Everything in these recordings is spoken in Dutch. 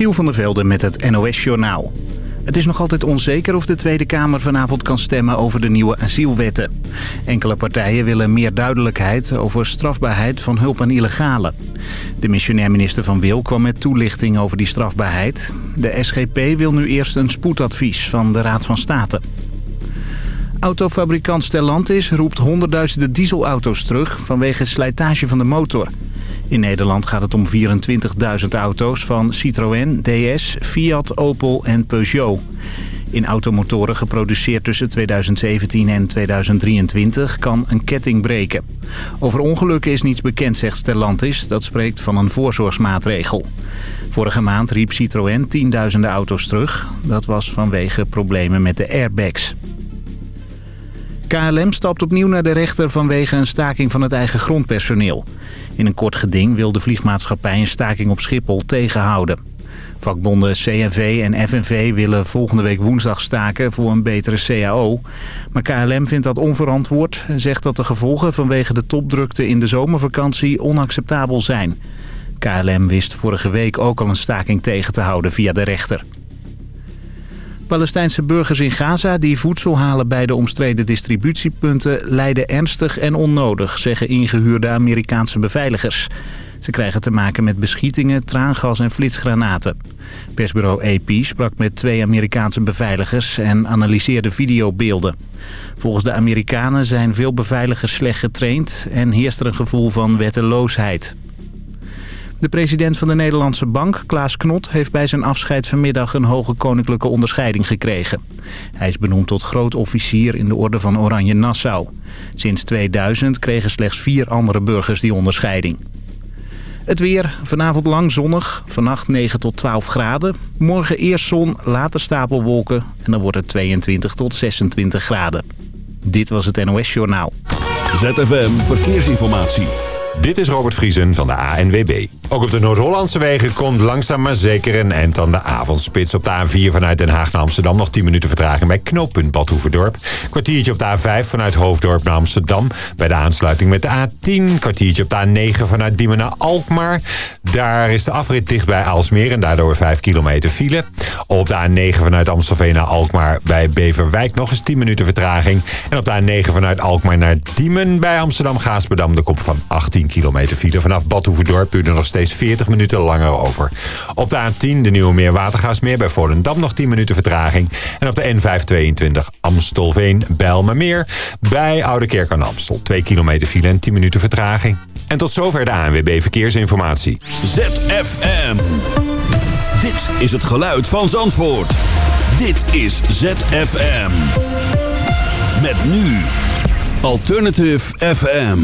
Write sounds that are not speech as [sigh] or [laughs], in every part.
Michiel van der Velde met het NOS-journaal. Het is nog altijd onzeker of de Tweede Kamer vanavond kan stemmen over de nieuwe asielwetten. Enkele partijen willen meer duidelijkheid over strafbaarheid van hulp aan illegalen. De missionair minister Van Wil kwam met toelichting over die strafbaarheid. De SGP wil nu eerst een spoedadvies van de Raad van State. Autofabrikant Stellantis roept honderdduizenden dieselauto's terug vanwege slijtage van de motor. In Nederland gaat het om 24.000 auto's van Citroën, DS, Fiat, Opel en Peugeot. In automotoren geproduceerd tussen 2017 en 2023 kan een ketting breken. Over ongelukken is niets bekend, zegt Stellantis. Dat spreekt van een voorzorgsmaatregel. Vorige maand riep Citroën tienduizenden auto's terug. Dat was vanwege problemen met de airbags. KLM stapt opnieuw naar de rechter vanwege een staking van het eigen grondpersoneel. In een kort geding wil de vliegmaatschappij een staking op Schiphol tegenhouden. Vakbonden CNV en FNV willen volgende week woensdag staken voor een betere CAO. Maar KLM vindt dat onverantwoord en zegt dat de gevolgen vanwege de topdrukte in de zomervakantie onacceptabel zijn. KLM wist vorige week ook al een staking tegen te houden via de rechter. Palestijnse burgers in Gaza die voedsel halen bij de omstreden distributiepunten lijden ernstig en onnodig, zeggen ingehuurde Amerikaanse beveiligers. Ze krijgen te maken met beschietingen, traangas en flitsgranaten. Persbureau AP sprak met twee Amerikaanse beveiligers en analyseerde videobeelden. Volgens de Amerikanen zijn veel beveiligers slecht getraind en heerst er een gevoel van wetteloosheid. De president van de Nederlandse Bank, Klaas Knot, heeft bij zijn afscheid vanmiddag een hoge koninklijke onderscheiding gekregen. Hij is benoemd tot groot officier in de orde van Oranje Nassau. Sinds 2000 kregen slechts vier andere burgers die onderscheiding. Het weer, vanavond lang zonnig, vannacht 9 tot 12 graden. Morgen eerst zon, later stapelwolken en dan wordt het 22 tot 26 graden. Dit was het NOS Journaal. ZFM Verkeersinformatie. Dit is Robert Vriesen van de ANWB. Ook op de Noord-Hollandse wegen komt langzaam maar zeker een eind aan de avondspits. Op de A4 vanuit Den Haag naar Amsterdam nog 10 minuten vertraging bij knooppunt Badhoevedorp. Kwartiertje op de A5 vanuit Hoofddorp naar Amsterdam. Bij de aansluiting met de A10. Kwartiertje op de A9 vanuit Diemen naar Alkmaar. Daar is de afrit dicht bij Aalsmeer en daardoor 5 kilometer file. Op de A9 vanuit Amstelveen naar Alkmaar bij Beverwijk nog eens 10 minuten vertraging. En op de A9 vanuit Alkmaar naar Diemen bij Amsterdam-Gaasperdam de kop van 18 kilometer file. Vanaf Badhoevedorp duurt er nog steeds 40 minuten langer over. Op de A10 de Nieuwe Meer Watergaasmeer bij Volendam nog 10 minuten vertraging. En op de N522 Amstelveen Bijlmermeer bij Oude Kerk aan Amstel. 2 kilometer file en 10 minuten vertraging. En tot zover de ANWB Verkeersinformatie. ZFM. Dit is het geluid van Zandvoort. Dit is ZFM. Met nu Alternative FM.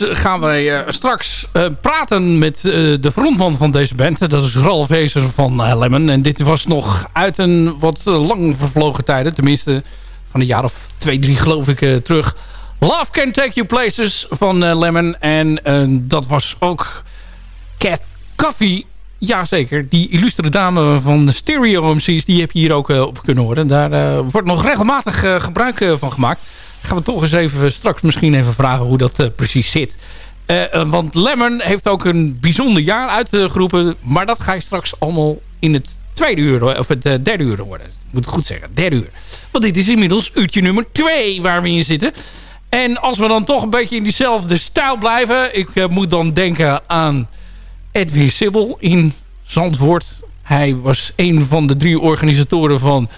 Is, gaan wij uh, straks uh, praten met de frontman van deze band. Dat is Ralf Hezer van Lemon. En dit was nog uit een wat lang vervlogen tijden. Tenminste, van een jaar of twee, drie geloof ik terug. Love Can Take You Places van Lemon. En dat was ook Cat Coffee. Jazeker, die illustre dame van de Stereo MC's, die heb je hier ook op kunnen horen. Daar wordt nog regelmatig gebruik van gemaakt gaan we toch eens even straks misschien even vragen hoe dat uh, precies zit. Uh, want Lemon heeft ook een bijzonder jaar uitgeroepen. Maar dat ga je straks allemaal in het tweede uur, of het derde uur worden. Ik moet het goed zeggen, derde uur. Want dit is inmiddels uurtje nummer twee waar we in zitten. En als we dan toch een beetje in diezelfde stijl blijven. Ik moet dan denken aan Edwin Sibbel in Zandvoort. Hij was een van de drie organisatoren van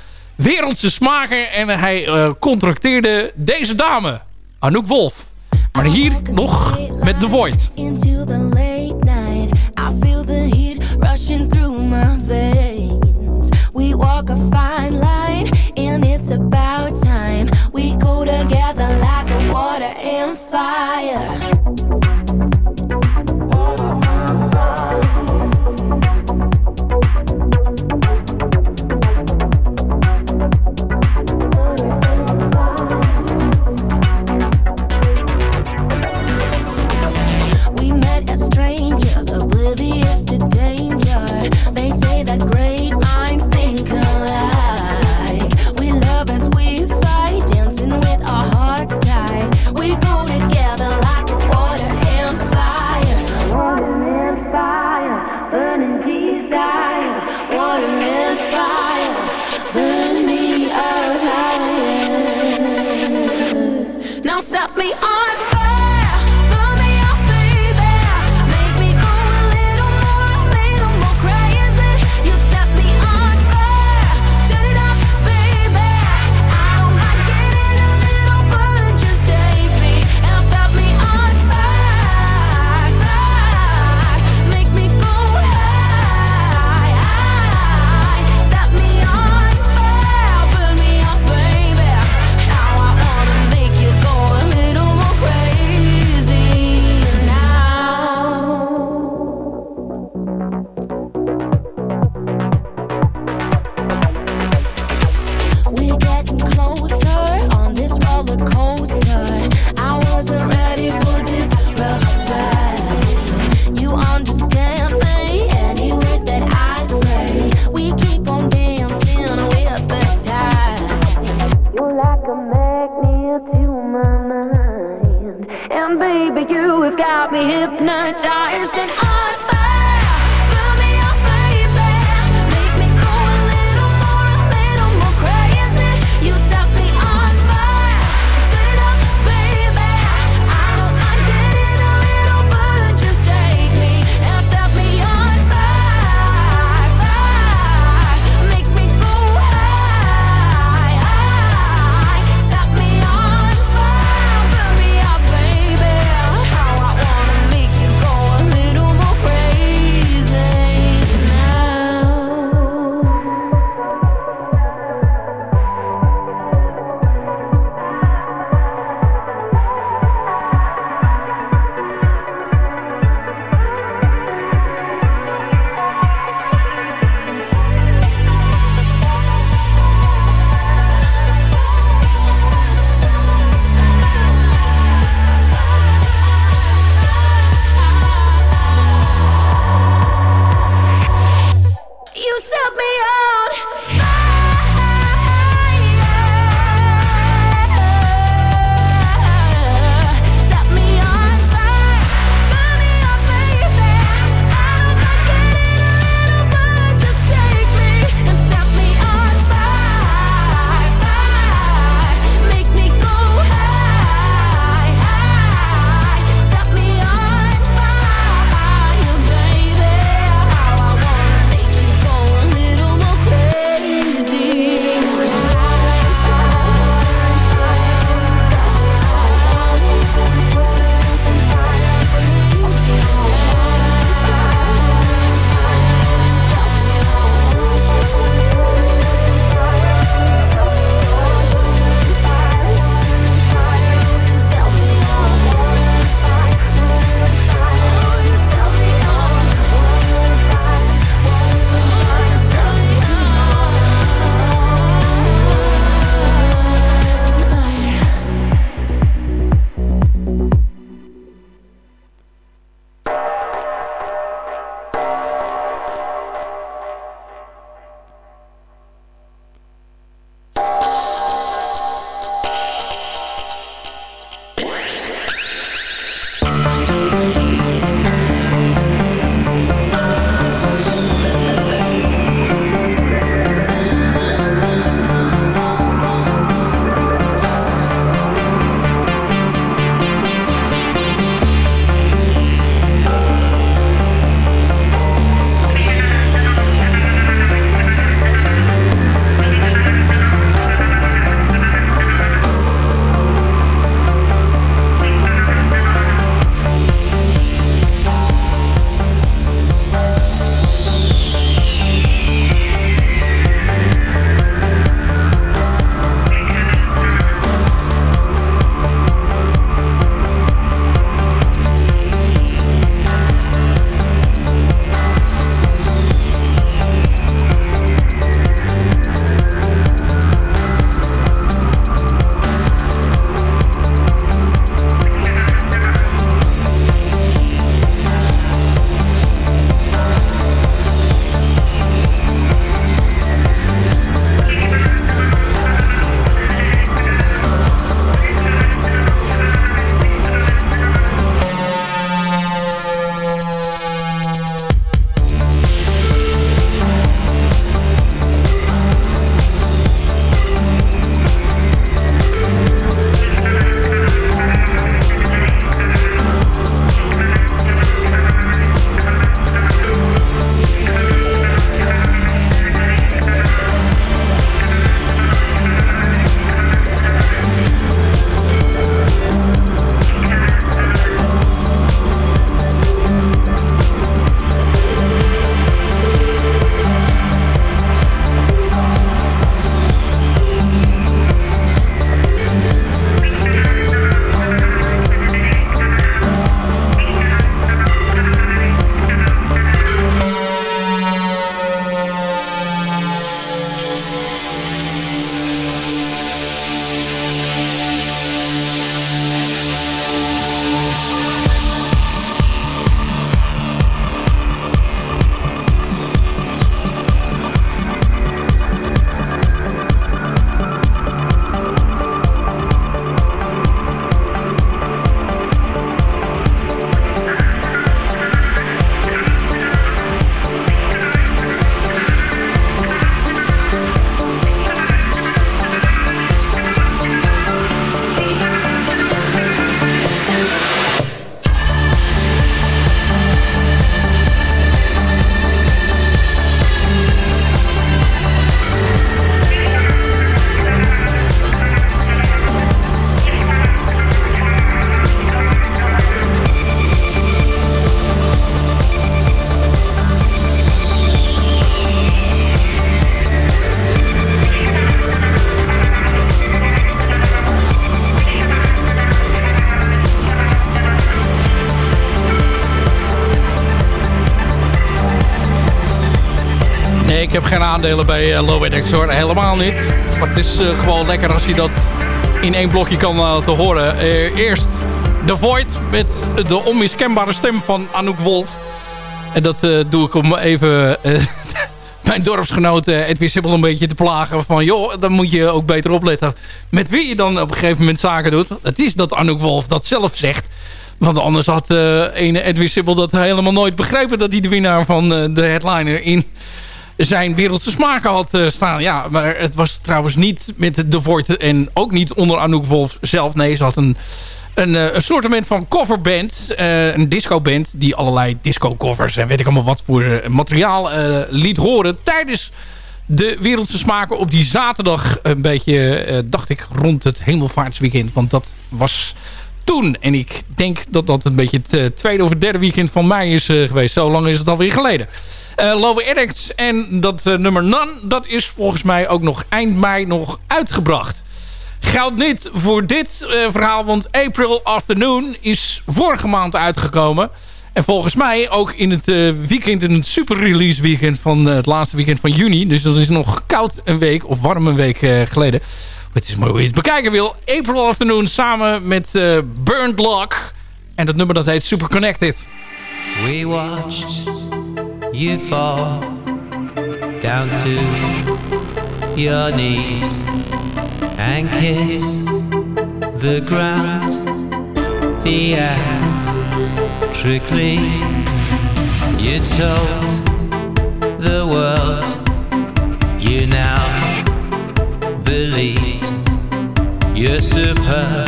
wereldse smaken. En hij uh, contracteerde deze dame, Anouk Wolf. Maar hier nog met The Void. We walk a fine line, and it's about time. We go together like a water and fire. Aandelen bij uh, Low hoor. Helemaal niet. Maar het is uh, gewoon lekker als je dat in één blokje kan laten horen. Uh, eerst The Void met de onmiskenbare stem van Anouk Wolf. En dat doe ik om even [laughs] mijn dorpsgenoot Edwin Sibbel een beetje te plagen. Van joh, dan moet je ook beter opletten met wie je dan op een gegeven moment zaken doet. Het is dat Anouk Wolf dat zelf zegt. Want anders had uh, ene Edwin Sibbel dat helemaal nooit begrepen... dat hij de winnaar van de headliner in zijn wereldse smaken had uh, staan. Ja, maar het was trouwens niet met de Voort en ook niet onder Anouk Wolf zelf. Nee, ze had een, een, een soortement van coverband, een discoband... die allerlei disco-covers en weet ik allemaal wat voor materiaal liet horen... tijdens de wereldse smaken op die zaterdag een beetje, dacht ik, rond het hemelvaartsweekend. Want dat was toen. En ik denk dat dat een beetje het uh, tweede of derde weekend van mei is uh, geweest. Zo lang is het alweer geleden. Uh, Lowe en dat nummer None, dat is volgens mij ook nog eind mei nog uitgebracht. Geldt niet voor dit verhaal, want April Afternoon is vorige maand uitgekomen. En volgens mij ook in het weekend, in het super release weekend van het laatste weekend van juni. Dus dat is nog koud een week of warm een week geleden. Het is mooi hoe je het bekijken wil. April Afternoon samen met Burnt Lock. En dat nummer dat heet Super Connected. We watched you fall down to your knees and kiss the ground theatrically. You told the world you now believe you're super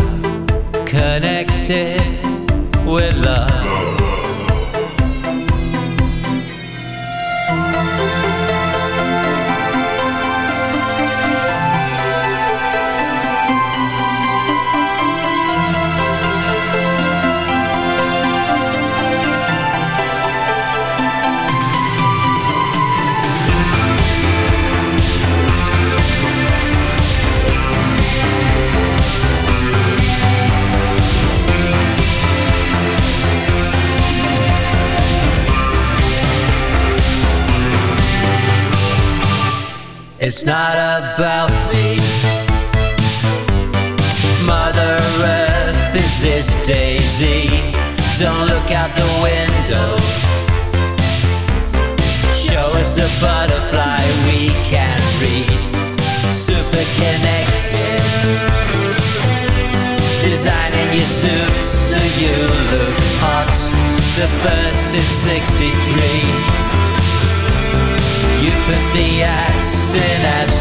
connected with love. It's not about me. Mother Earth is this daisy. Don't look out the window. Show us a butterfly we can read. Super connected. Designing your suits so you look hot. The first in 63 you put the ass in astronauts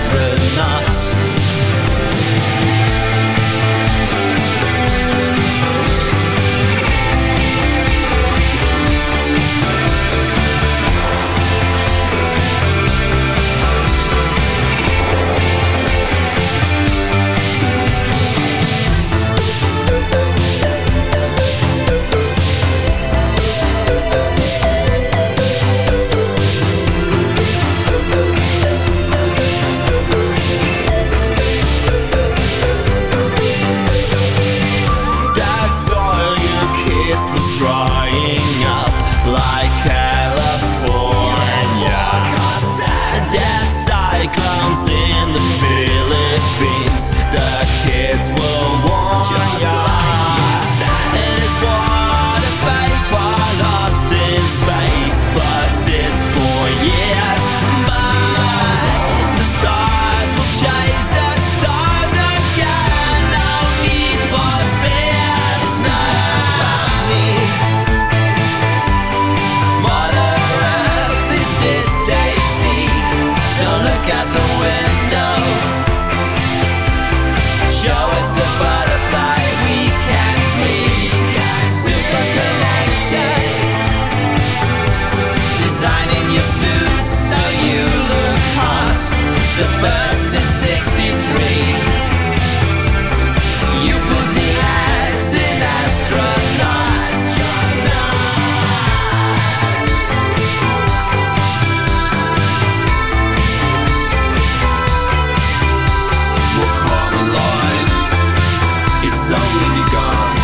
long and you're gone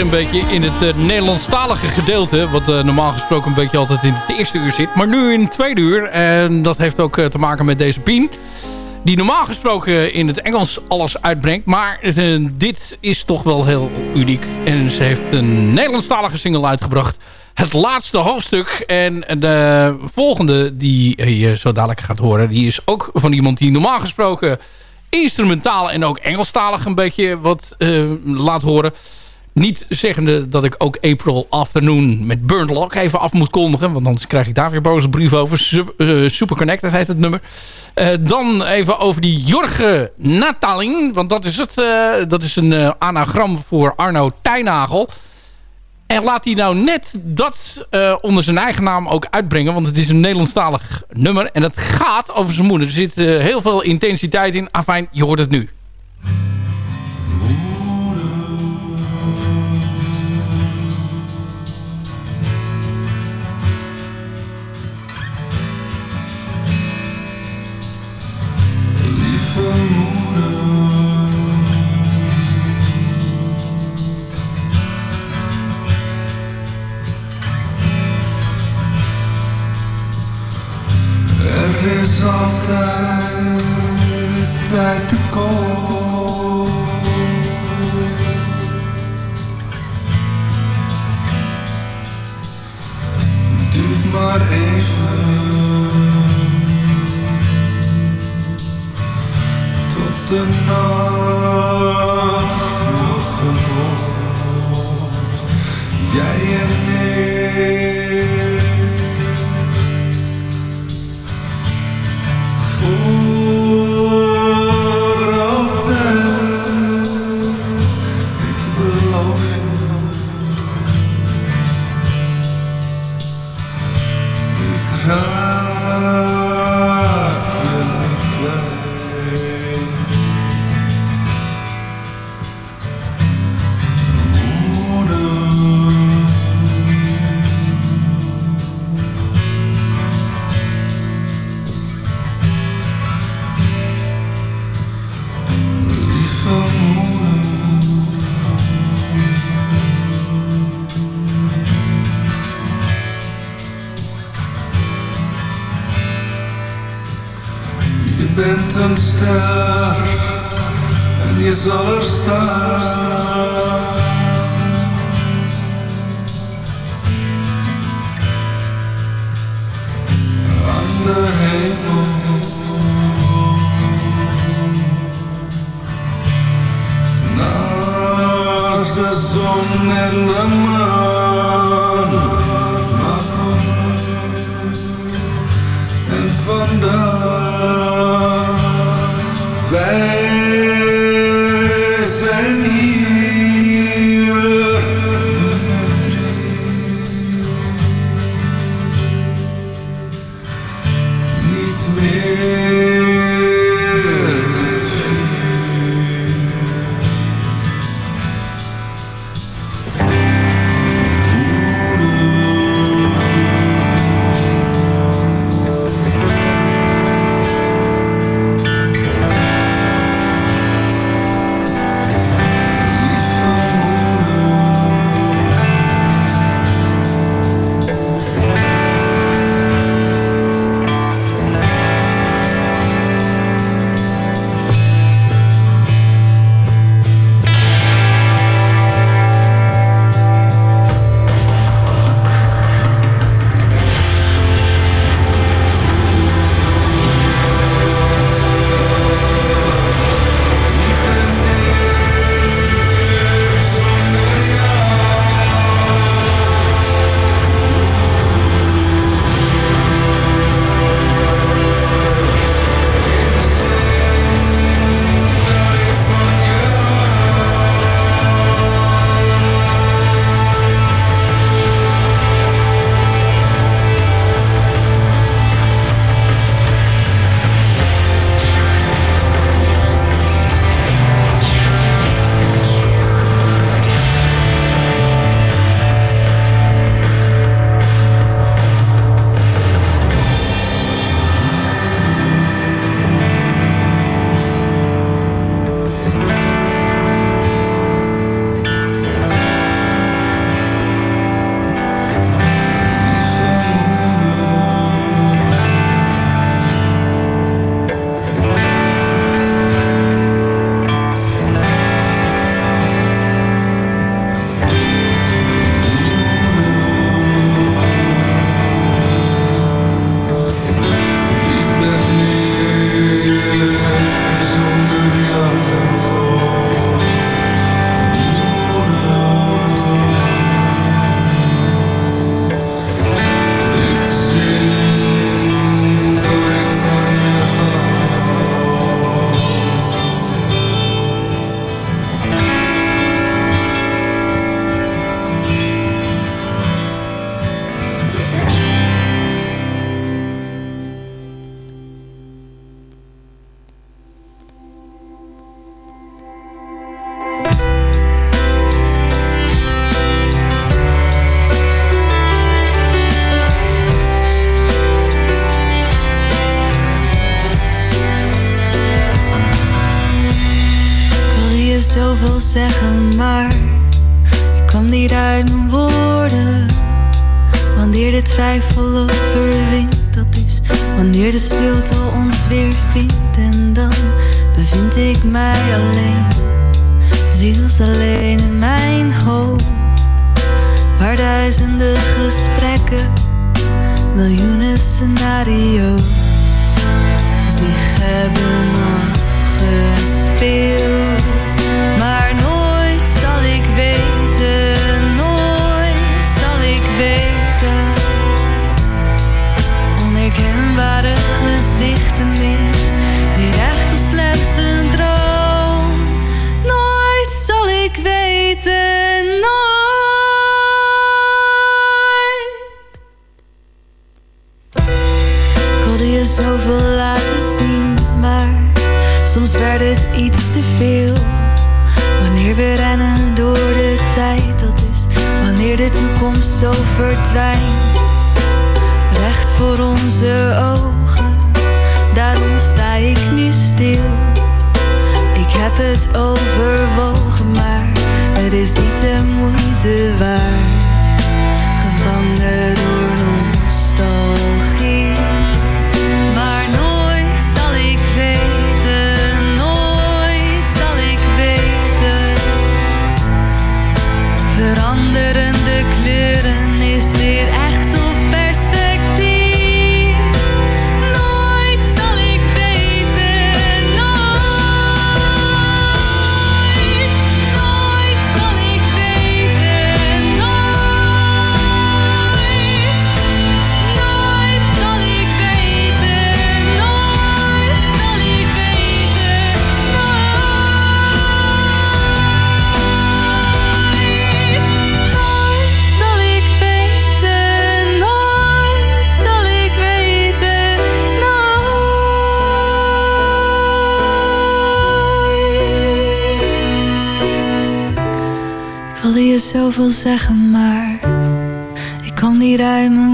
een beetje in het uh, Nederlandstalige gedeelte. Wat uh, normaal gesproken een beetje altijd in het eerste uur zit. Maar nu in het tweede uur. En dat heeft ook uh, te maken met deze Pien. Die normaal gesproken in het Engels alles uitbrengt. Maar dit is toch wel heel uniek. En ze heeft een Nederlandstalige single uitgebracht. Het laatste hoofdstuk. En de volgende die je zo dadelijk gaat horen. Die is ook van iemand die normaal gesproken instrumentaal en ook Engelstalig een beetje wat laat horen. Niet zeggende dat ik ook April Afternoon met Burnt Lock even af moet kondigen. Want anders krijg ik daar weer boze brief over. Eh, Super Connected heet het nummer. Uh, dan even over die Jorge Nataling. Want dat is, het, uh, dat is een anagram voor Arno Tijnagel. En laat hij nou net dat onder zijn eigen naam ook uitbrengen. Want het is een Nederlandstalig nummer. En het gaat over zijn moeder. Er zit heel veel intensiteit in. Afijn, je hoort het nu. Wij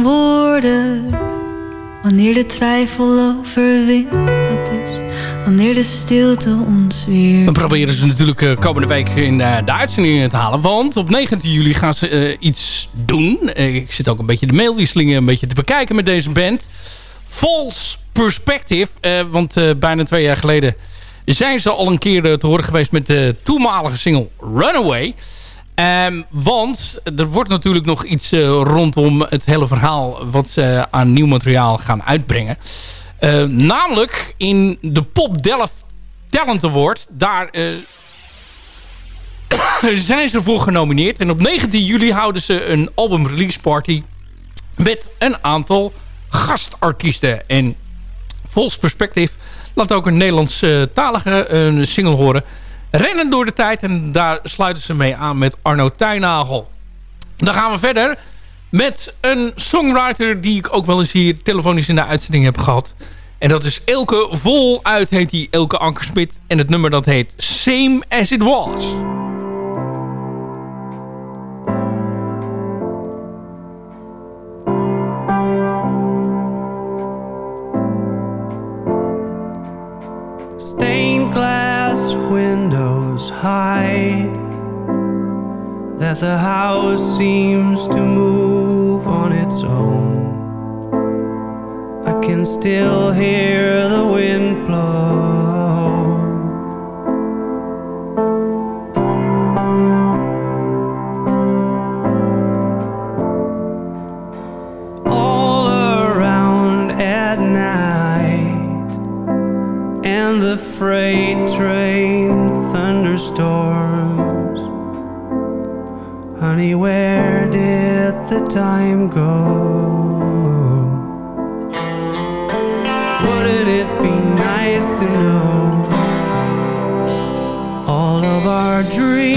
woorden. Wanneer de twijfel overwint, dat is wanneer de stilte ons weer. We proberen ze natuurlijk eh, komende week in eh, de uitzending te halen. Want op 19 juli gaan ze eh, iets doen. Ik zit ook een beetje de mailwisselingen een beetje te bekijken met deze band. False Perspective. want bijna twee jaar geleden zijn ze al een keer te horen geweest met de toenmalige single Runaway. Ehm, want er wordt natuurlijk nog iets eh, rondom het hele verhaal... wat ze aan nieuw materiaal gaan uitbrengen. Eh, namelijk in de Pop Delft Talent Award. Daar eh, [coughs] zijn ze voor genomineerd. En op 19 juli houden ze een album release party... met een aantal gastartiesten. En Volks Perspective laat ook een Nederlandstalige een single horen... Rennen door de tijd en daar sluiten ze mee aan met Arno Tuinagel. Dan gaan we verder met een songwriter die ik ook wel eens hier telefonisch in de uitzending heb gehad. En dat is Elke Voluit heet die Elke Ankersmit. En het nummer dat heet Same As It Was. Stained glass windows hide that the house seems to move on its own. I can still hear the wind blow. And the freight train thunderstorms. Honey, where did the time go? Wouldn't it be nice to know all of our dreams,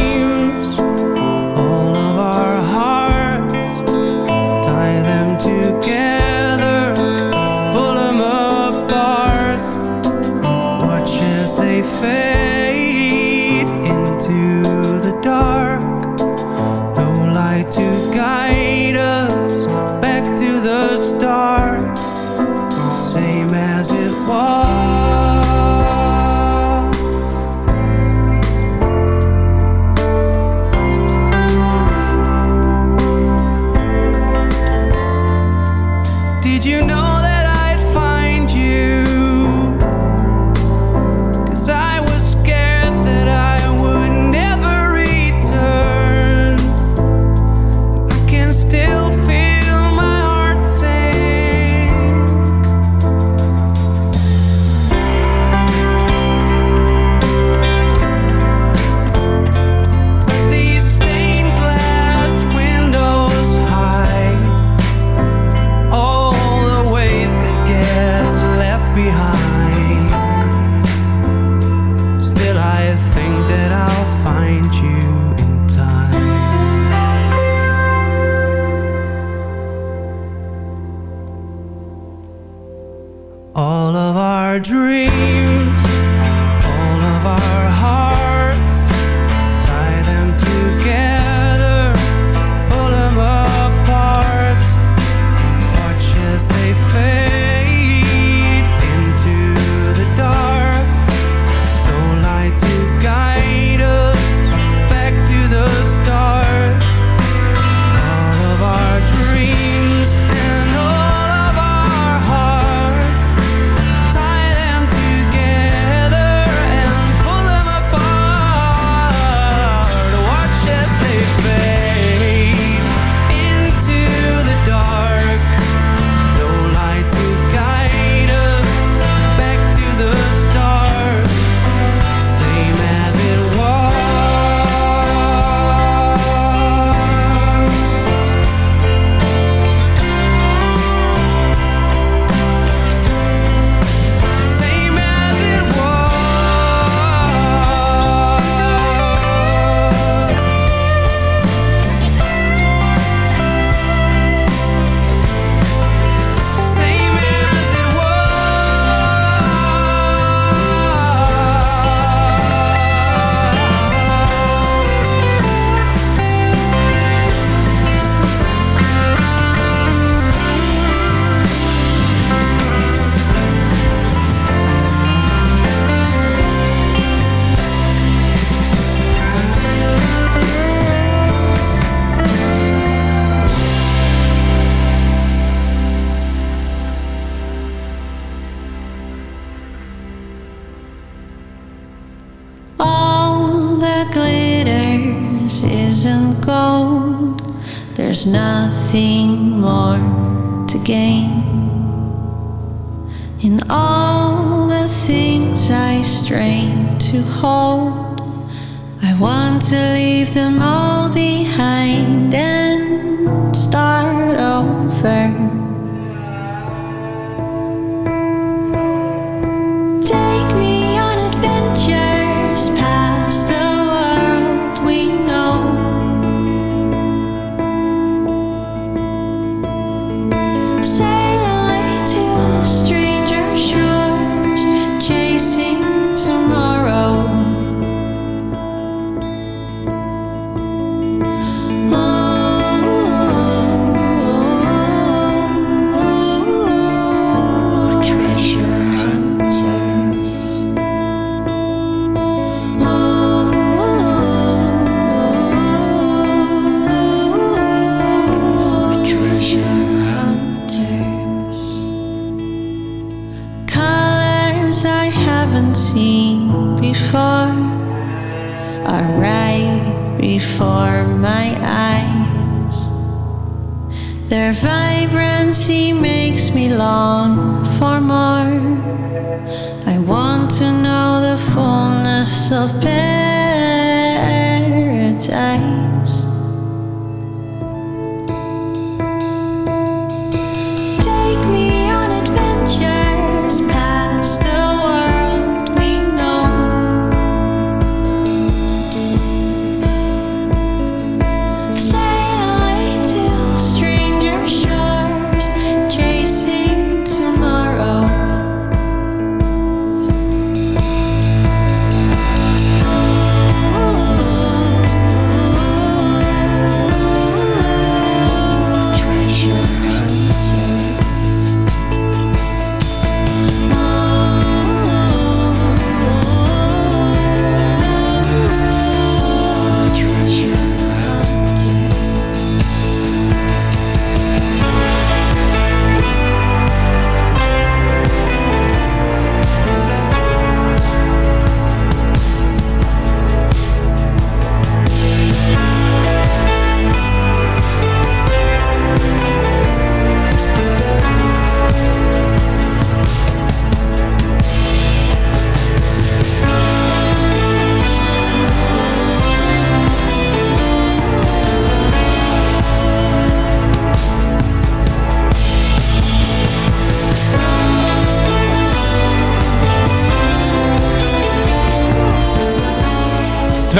I want to leave them all behind and start over.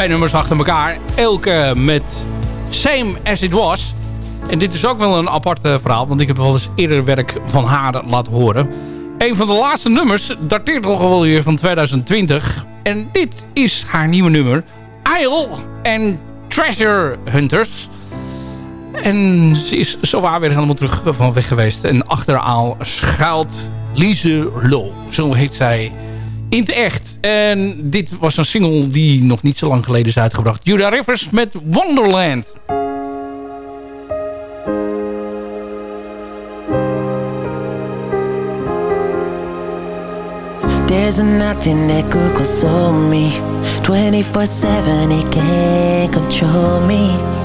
Nummers achter elkaar. Elke met Same As It Was. En dit is ook wel een apart verhaal. Want ik heb wel eens eerder werk van haar laten horen. Een van de laatste nummers dateert toch wel weer van 2020. En dit is haar nieuwe nummer. Isle en Treasure Hunters. En ze is zowaar weer helemaal terug van weg geweest. En achter schuilt Lise Lo. Zo heet zij in het echt. En dit was een single die nog niet zo lang geleden is uitgebracht. Judah Rivers met Wonderland. There's nothing that could console me 24-7, it can't control me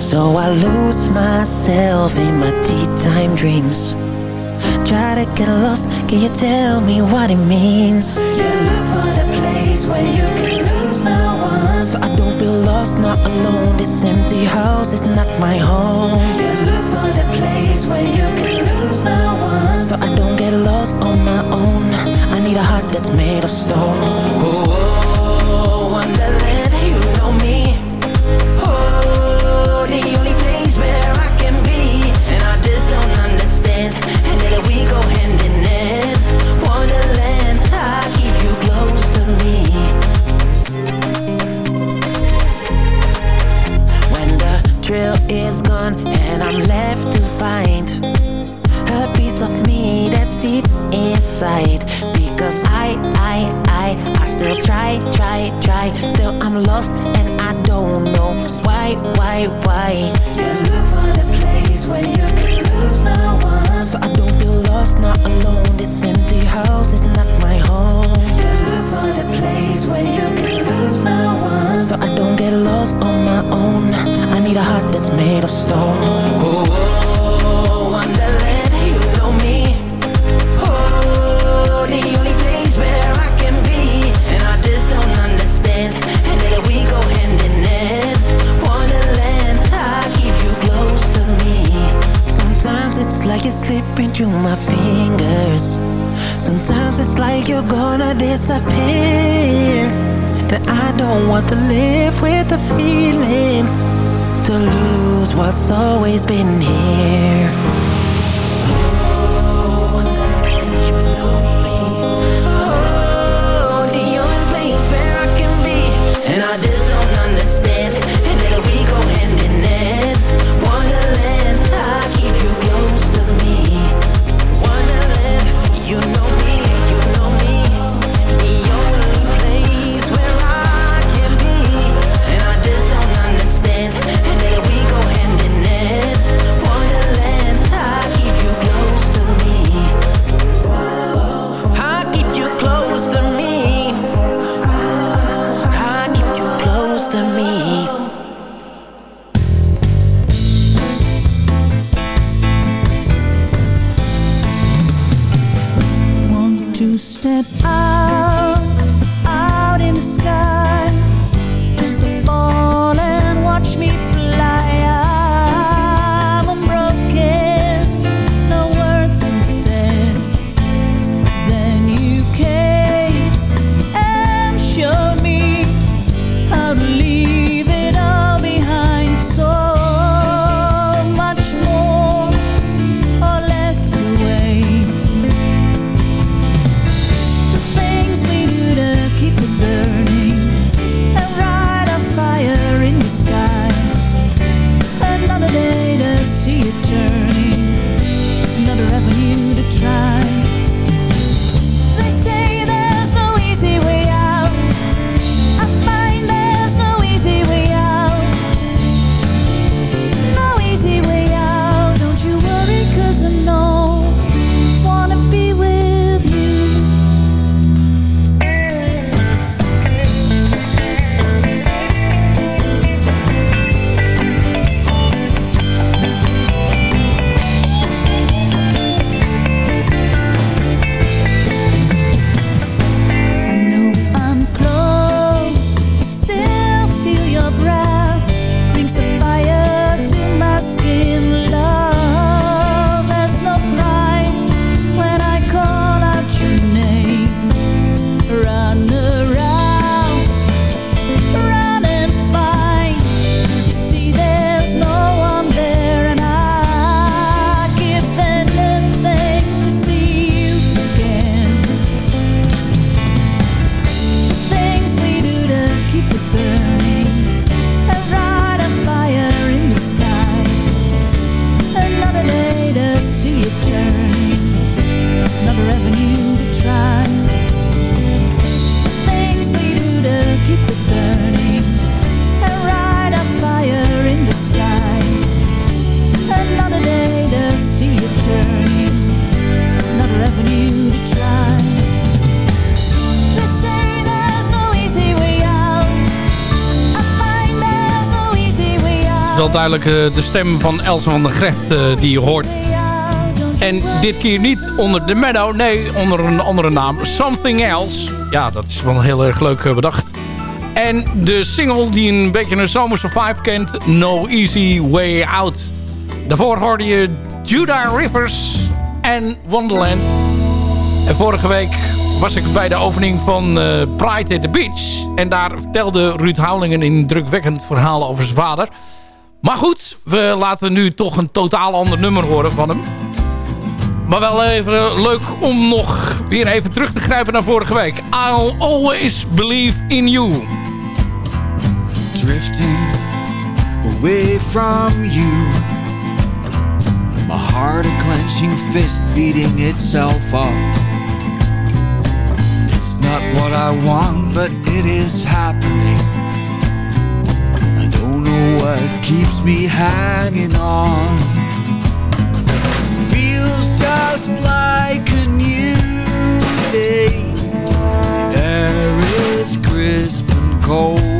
So I lose myself in my tea time dreams Try to get lost, can you tell me what it means? You look for the place where you can lose no one. So I don't feel lost, not alone. This empty house is not my home. You look for the place where you can lose no one. So I don't get lost on my own. I need a heart that's made of stone eh, de stem van Elsa van der Greft eh, die je hoort. En dit keer niet onder The Meadow, nee, onder een andere naam. Something Else. Ja, dat is wel heel erg leuk bedacht. En de single die een beetje een zomerse vibe kent, No Easy Way Out. Daarvoor hoorde je Judah Rivers en Wonderland. En vorige week was ik bij de opening van Pride at the Beach. En daar vertelde Ruud Houlingen een drukwekkend verhaal over zijn vader. Maar goed, we laten nu toch een totaal ander nummer horen van hem. Maar wel even leuk om nog weer even terug te grijpen naar vorige week. I'll always believe in you. Drifting away from you. My heart a clenching fist beating itself up. not what I want, but it is happening. What keeps me hanging on. Feels just like a new day. Air is crisp and cold.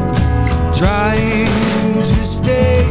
Can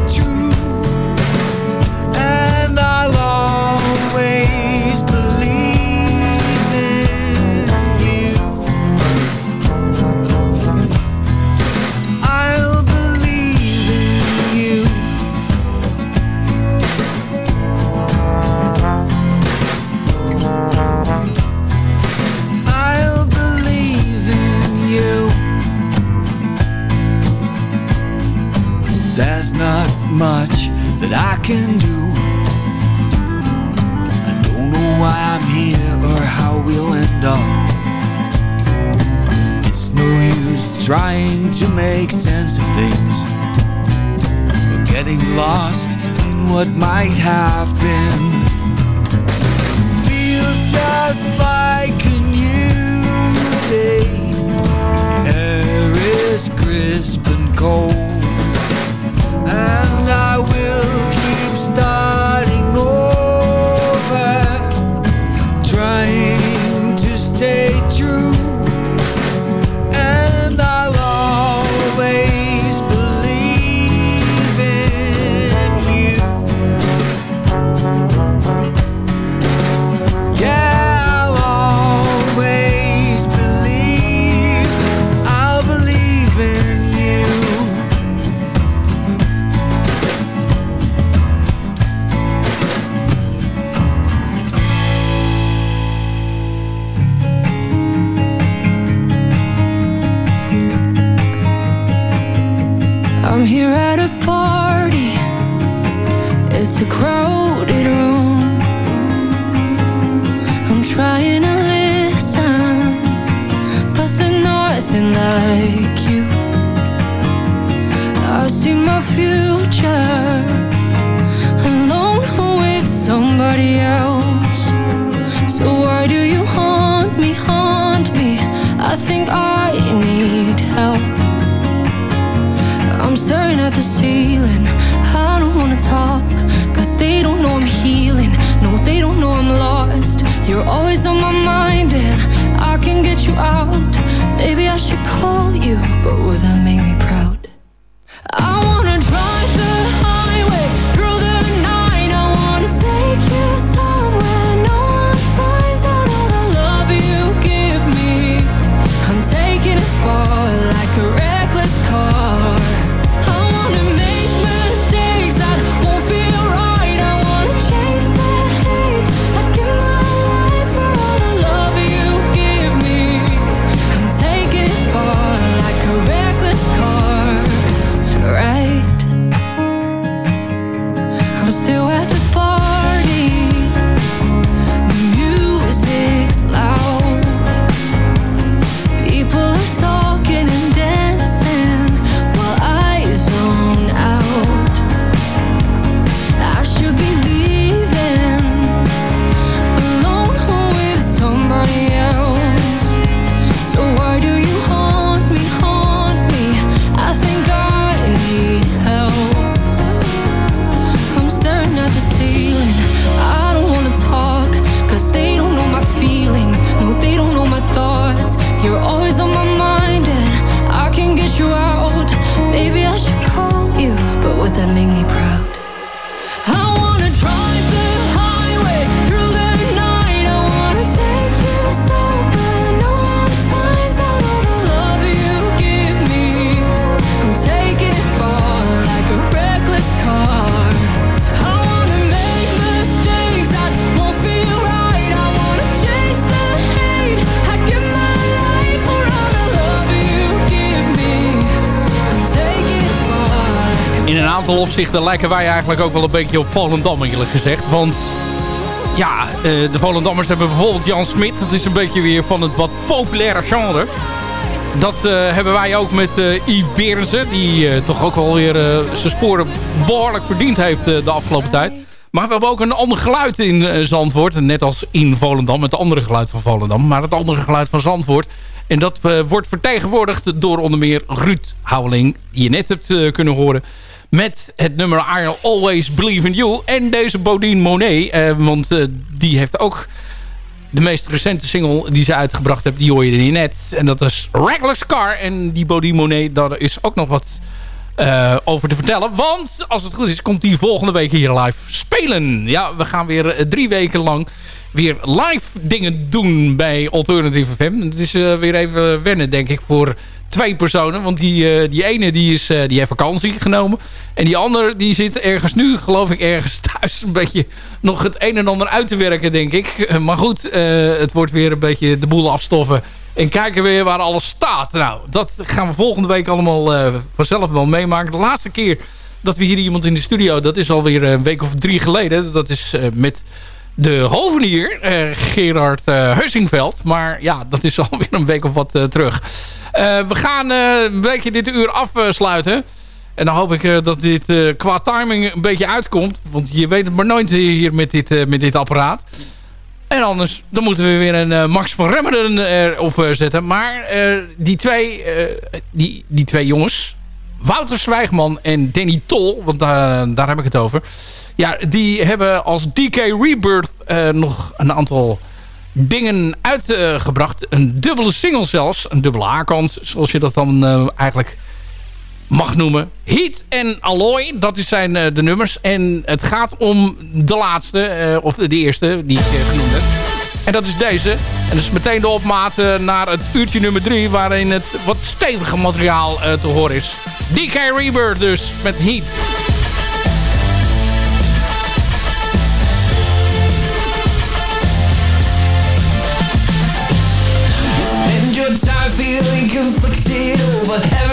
I think I need help. I'm staring at the ceiling. I don't wanna talk Cause they don't know I'm healing. No, they don't know I'm lost. You're always on my mind And I can get you out. Maybe I should call you But would that make me proud? I aantal opzichten lijken wij eigenlijk ook wel een beetje op Volendam eerlijk gezegd. Want ja, eh, de Volendammers hebben bijvoorbeeld Jan Smit. Dat is een beetje weer van het wat populaire genre. Dat eh, hebben wij ook met uh, Yves Berensen. Die toch ook wel weer zijn sporen behoorlijk verdiend heeft de afgelopen tijd. Maar we hebben ook een ander geluid in Zandvoort. Net als in Volendam, het andere geluid van Volendam. Maar het andere geluid van Zandvoort. En dat wordt vertegenwoordigd door onder meer Ruud Houweling. Die je net hebt kunnen horen met het nummer I'll Always Believe in You. En deze Bodine Monet. Eh, want uh, die heeft ook de meest recente single die ze uitgebracht heeft. Die hoor je er net. En dat is Reckless Car. En die Bodine Monet, daar is ook nog wat uh, over te vertellen. Want als het goed is, komt die volgende week hier live spelen. Ja, we gaan weer drie weken lang weer live dingen doen bij Alternative FM. Het is weer even wennen, denk ik, voor twee personen. Want die, uh, die ene die is, uh, die heeft vakantie genomen. En die andere die zit ergens nu, geloof ik, ergens [laughs] thuis... een beetje nog het een en ander uit te werken, denk ik. maar goed, het wordt weer een beetje de boel afstoffen. En kijken weer waar alles staat. Nou, dat gaan we volgende week allemaal vanzelf wel meemaken. De laatste keer dat we hier iemand in de studio... dat is alweer een week of drie geleden. Dat is met de hovenier, uh, Gerard uh. Maar ja, dat is [laughs] alweer een week of wat uh, terug. we gaan een beetje dit uur afsluiten. En dan hoop ik dat dit qua timing een beetje uitkomt. Want je weet het maar nooit hier met dit, met dit apparaat. En anders dan moeten we weer een Max van Remmeren erop zetten. Maar die, twee, die, die twee jongens... Wouter Zwijgman en Danny Tol... want daar heb ik het over... Ja, die hebben als DK Rebirth uh, nog een aantal dingen uitgebracht. een dubbele single zelfs. Een dubbele A-kant, zoals je dat dan uh, eigenlijk mag noemen. Heat en Alloy, dat zijn uh, de nummers. En het gaat om de laatste, of de, de, eerste die ik genoemd heb. En dat is deze. En dat is meteen de opmaat naar het uurtje nummer 3... waarin het wat stevige materiaal te horen is. DK Rebirth dus, met Heat. Feeling conflicted over. Everything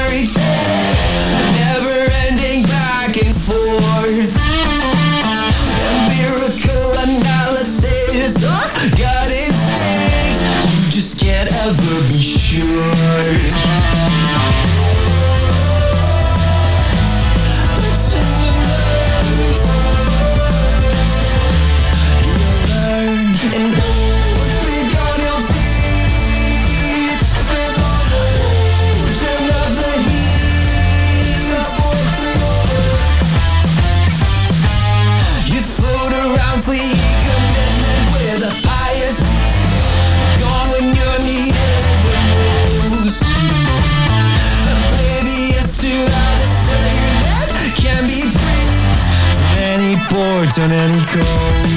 Orton and he goes